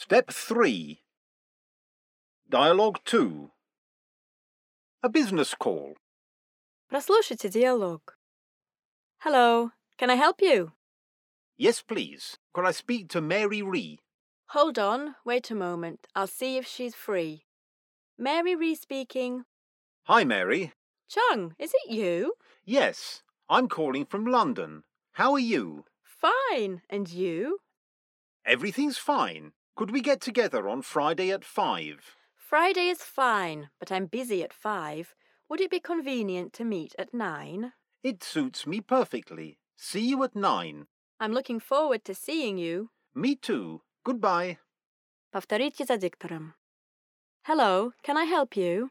Step 3. Dialogue 2. A business call. Прослушайте диалог. Hello, can I help you? Yes, please. Could I speak to Mary Ree? Hold on, wait a moment. I'll see if she's free. Mary Ree speaking. Hi, Mary. Chung, is it you? Yes, I'm calling from London. How are you? Fine. And you? Everything's fine. Could we get together on Friday at 5? Friday is fine, but I'm busy at five. Would it be convenient to meet at nine? It suits me perfectly. See you at 9. I'm looking forward to seeing you. Me too. Goodbye. Повторите за диктором. Hello, can I help you?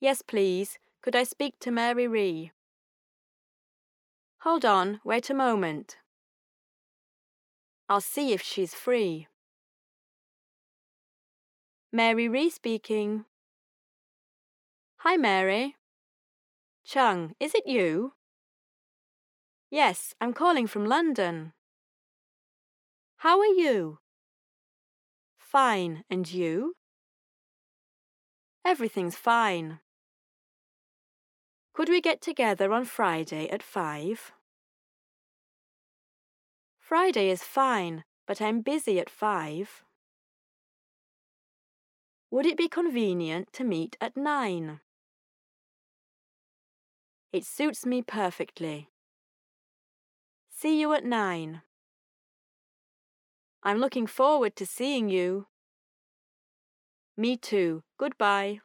Yes, please. Could I speak to Mary Ree? Hold on, wait a moment. I'll see if she's free. Mary Ree speaking. Hi, Mary. Chung, is it you? Yes, I'm calling from London. How are you? Fine, and you? Everything's fine. Could we get together on Friday at five? Friday is fine, but I'm busy at five. Would it be convenient to meet at nine? It suits me perfectly. See you at nine. I'm looking forward to seeing you. Me too. Goodbye.